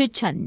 추천